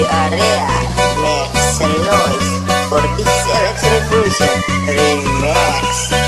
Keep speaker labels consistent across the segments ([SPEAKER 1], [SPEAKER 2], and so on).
[SPEAKER 1] people in the area Make some noise For this LX Revolution Remix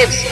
[SPEAKER 2] Remains.